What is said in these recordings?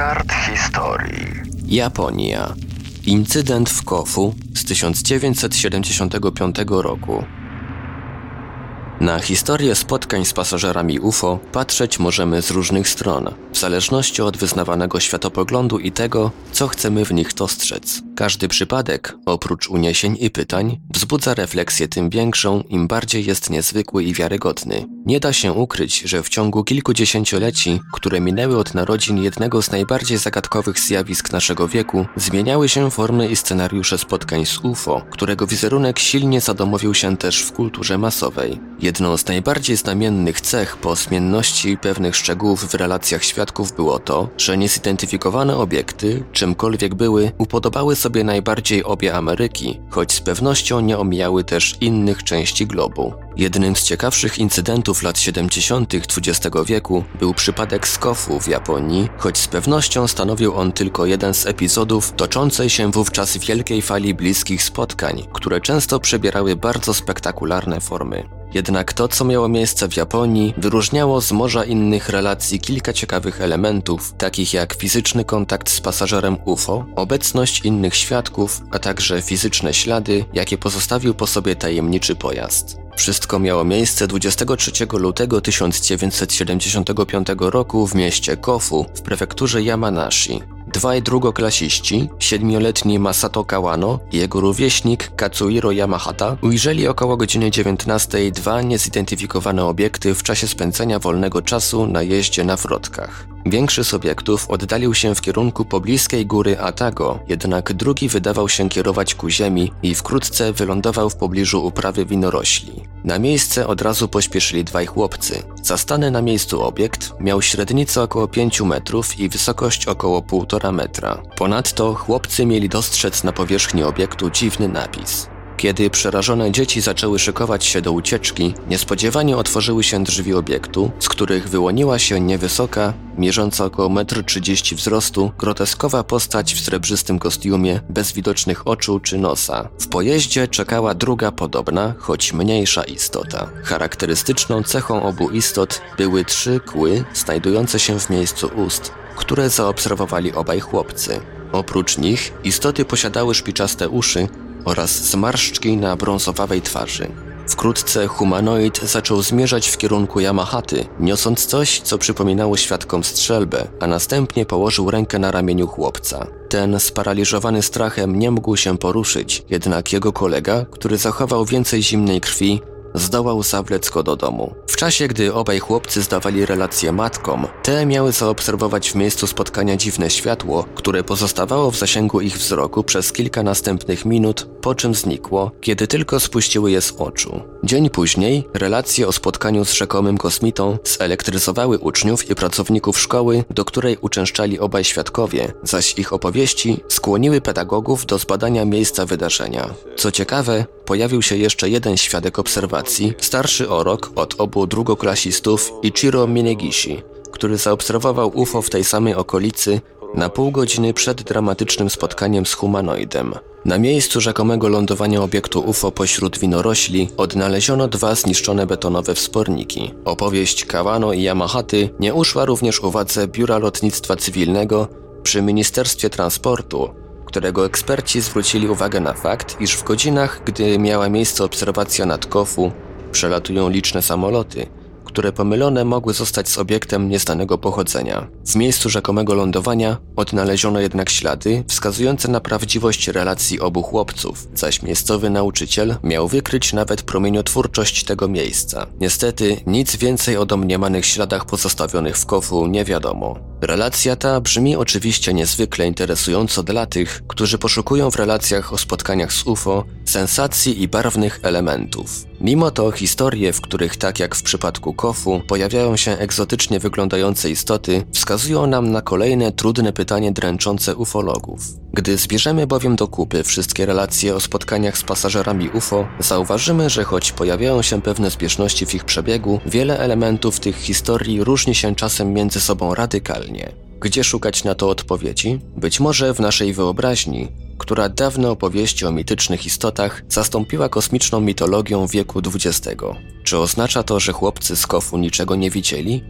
kart historii. Japonia. Incydent w Kofu z 1975 roku. Na historię spotkań z pasażerami UFO patrzeć możemy z różnych stron, w zależności od wyznawanego światopoglądu i tego, co chcemy w nich dostrzec. Każdy przypadek, oprócz uniesień i pytań, wzbudza refleksję tym większą, im bardziej jest niezwykły i wiarygodny. Nie da się ukryć, że w ciągu kilkudziesięcioleci, które minęły od narodzin jednego z najbardziej zagadkowych zjawisk naszego wieku, zmieniały się formy i scenariusze spotkań z UFO, którego wizerunek silnie zadomowił się też w kulturze masowej. Jedną z najbardziej znamiennych cech po zmienności pewnych szczegółów w relacjach świadków było to, że niezidentyfikowane obiekty, czymkolwiek były, upodobały sobie najbardziej obie Ameryki, choć z pewnością nie omijały też innych części globu. Jednym z ciekawszych incydentów lat 70. XX wieku był przypadek Skofu w Japonii, choć z pewnością stanowił on tylko jeden z epizodów toczącej się wówczas wielkiej fali bliskich spotkań, które często przybierały bardzo spektakularne formy. Jednak to, co miało miejsce w Japonii, wyróżniało z morza innych relacji kilka ciekawych elementów, takich jak fizyczny kontakt z pasażerem UFO, obecność innych świadków, a także fizyczne ślady, jakie pozostawił po sobie tajemniczy pojazd. Wszystko miało miejsce 23 lutego 1975 roku w mieście Kofu w prefekturze Yamanashi. Dwaj drugoklasiści, siedmioletni Masato Kawano i jego rówieśnik Katsuhiro Yamahata, ujrzeli około godziny 19 dwa niezidentyfikowane obiekty w czasie spędzenia wolnego czasu na jeździe na wrotkach. Większy z obiektów oddalił się w kierunku pobliskiej góry Atago, jednak drugi wydawał się kierować ku ziemi i wkrótce wylądował w pobliżu uprawy winorośli. Na miejsce od razu pośpieszyli dwaj chłopcy. Zastany na miejscu obiekt miał średnicę około 5 metrów i wysokość około 1,5 metra. Ponadto chłopcy mieli dostrzec na powierzchni obiektu dziwny napis. Kiedy przerażone dzieci zaczęły szykować się do ucieczki, niespodziewanie otworzyły się drzwi obiektu, z których wyłoniła się niewysoka, mierząca około 1,30 m wzrostu, groteskowa postać w srebrzystym kostiumie, bez widocznych oczu czy nosa. W pojeździe czekała druga podobna, choć mniejsza istota. Charakterystyczną cechą obu istot były trzy kły znajdujące się w miejscu ust, które zaobserwowali obaj chłopcy. Oprócz nich istoty posiadały szpiczaste uszy, oraz zmarszczki na brązowawej twarzy. Wkrótce humanoid zaczął zmierzać w kierunku Yamahaty, niosąc coś, co przypominało świadkom strzelbę, a następnie położył rękę na ramieniu chłopca. Ten, sparaliżowany strachem, nie mógł się poruszyć, jednak jego kolega, który zachował więcej zimnej krwi, zdołał zawlec go do domu. W czasie, gdy obaj chłopcy zdawali relacje matkom, te miały zaobserwować w miejscu spotkania dziwne światło, które pozostawało w zasięgu ich wzroku przez kilka następnych minut, po czym znikło, kiedy tylko spuściły je z oczu. Dzień później relacje o spotkaniu z rzekomym kosmitą zelektryzowały uczniów i pracowników szkoły, do której uczęszczali obaj świadkowie, zaś ich opowieści skłoniły pedagogów do zbadania miejsca wydarzenia. Co ciekawe, pojawił się jeszcze jeden świadek obserwacji, starszy o rok od obu drugoklasistów Ichiro Minegishi, który zaobserwował UFO w tej samej okolicy na pół godziny przed dramatycznym spotkaniem z humanoidem. Na miejscu rzekomego lądowania obiektu UFO pośród winorośli odnaleziono dwa zniszczone betonowe wsporniki. Opowieść Kawano i Yamahaty nie uszła również uwadze Biura Lotnictwa Cywilnego przy Ministerstwie Transportu, którego eksperci zwrócili uwagę na fakt, iż w godzinach, gdy miała miejsce obserwacja nad Kofu, przelatują liczne samoloty, które pomylone mogły zostać z obiektem nieznanego pochodzenia. W miejscu rzekomego lądowania odnaleziono jednak ślady wskazujące na prawdziwość relacji obu chłopców, zaś miejscowy nauczyciel miał wykryć nawet promieniotwórczość tego miejsca. Niestety nic więcej o domniemanych śladach pozostawionych w Kofu nie wiadomo. Relacja ta brzmi oczywiście niezwykle interesująco dla tych, którzy poszukują w relacjach o spotkaniach z UFO sensacji i barwnych elementów. Mimo to historie, w których tak jak w przypadku Kofu pojawiają się egzotycznie wyglądające istoty, wskazują nam na kolejne trudne pytanie dręczące ufologów. Gdy zbierzemy bowiem do kupy wszystkie relacje o spotkaniach z pasażerami UFO, zauważymy, że choć pojawiają się pewne zbieżności w ich przebiegu, wiele elementów tych historii różni się czasem między sobą radykalnie. Gdzie szukać na to odpowiedzi? Być może w naszej wyobraźni, która dawne opowieści o mitycznych istotach zastąpiła kosmiczną mitologią wieku XX. Czy oznacza to, że chłopcy z Kofu niczego nie widzieli?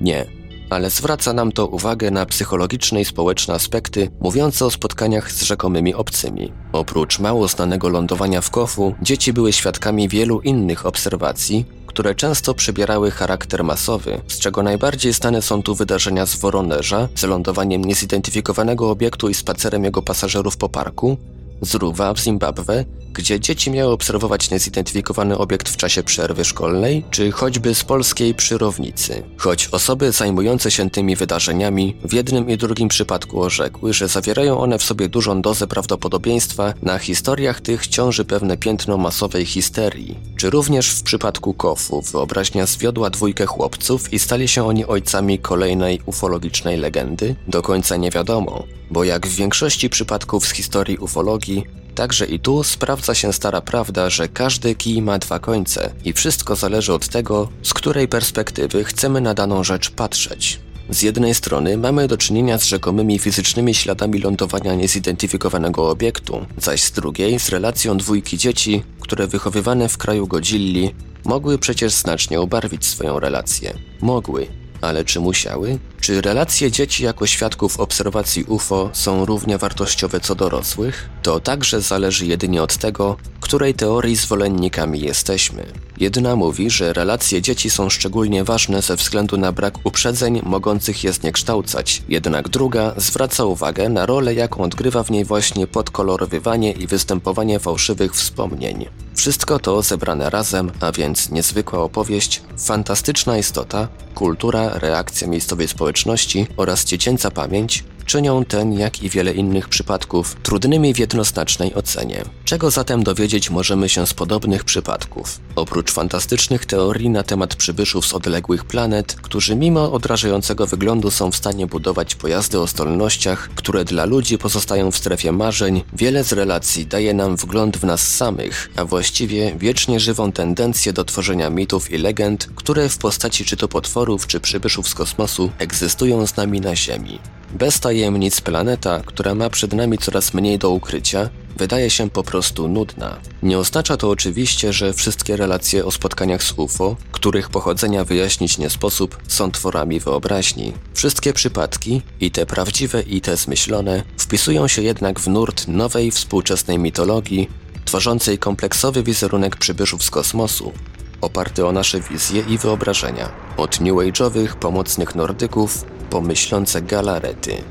Nie. ale zwraca nam to uwagę na psychologiczne i społeczne aspekty mówiące o spotkaniach z rzekomymi obcymi. Oprócz mało znanego lądowania w Kofu, dzieci były świadkami wielu innych obserwacji, które często przybierały charakter masowy, z czego najbardziej znane są tu wydarzenia z Woronerza, z lądowaniem niezidentyfikowanego obiektu i spacerem jego pasażerów po parku, z Ruwa w Zimbabwe, gdzie dzieci miały obserwować niezidentyfikowany obiekt w czasie przerwy szkolnej, czy choćby z polskiej przyrownicy. Choć osoby zajmujące się tymi wydarzeniami w jednym i drugim przypadku orzekły, że zawierają one w sobie dużą dozę prawdopodobieństwa, na historiach tych ciąży pewne piętno masowej histerii. Czy również w przypadku Kofu wyobraźnia zwiodła dwójkę chłopców i stali się oni ojcami kolejnej ufologicznej legendy? Do końca nie wiadomo, bo jak w większości przypadków z historii ufologii, Także i tu sprawdza się stara prawda, że każdy kij ma dwa końce i wszystko zależy od tego, z której perspektywy chcemy na daną rzecz patrzeć. Z jednej strony mamy do czynienia z rzekomymi fizycznymi śladami lądowania niezidentyfikowanego obiektu, zaś z drugiej z relacją dwójki dzieci, które wychowywane w kraju Godzilli mogły przecież znacznie ubarwić swoją relację. Mogły, ale czy musiały? Czy relacje dzieci jako świadków obserwacji UFO są równie wartościowe co dorosłych? To także zależy jedynie od tego, której teorii zwolennikami jesteśmy. Jedna mówi, że relacje dzieci są szczególnie ważne ze względu na brak uprzedzeń mogących je zniekształcać, jednak druga zwraca uwagę na rolę, jaką odgrywa w niej właśnie podkolorowywanie i występowanie fałszywych wspomnień. Wszystko to zebrane razem, a więc niezwykła opowieść, fantastyczna istota, kultura, reakcja miejscowej społeczności oraz dziecięca pamięć czynią ten, jak i wiele innych przypadków, trudnymi w jednoznacznej ocenie. Czego zatem dowiedzieć możemy się z podobnych przypadków? Oprócz fantastycznych teorii na temat przybyszów z odległych planet, którzy mimo odrażającego wyglądu są w stanie budować pojazdy o zdolnościach, które dla ludzi pozostają w strefie marzeń, wiele z relacji daje nam wgląd w nas samych, a właściwie wiecznie żywą tendencję do tworzenia mitów i legend, które w postaci czy to potworów, czy przybyszów z kosmosu egzystują z nami na Ziemi. Bez tajemnic planeta, która ma przed nami coraz mniej do ukrycia, wydaje się po prostu nudna. Nie oznacza to oczywiście, że wszystkie relacje o spotkaniach z UFO, których pochodzenia wyjaśnić nie sposób, są tworami wyobraźni. Wszystkie przypadki, i te prawdziwe, i te zmyślone, wpisują się jednak w nurt nowej współczesnej mitologii, tworzącej kompleksowy wizerunek przybyszów z kosmosu, oparty o nasze wizje i wyobrażenia, od New Age'owych pomocnych Nordyków po myślące galarety.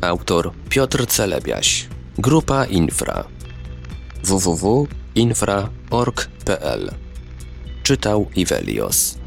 Autor Piotr Celebiaś. Grupa Infra. www.infra.org.pl Czytał Ivelios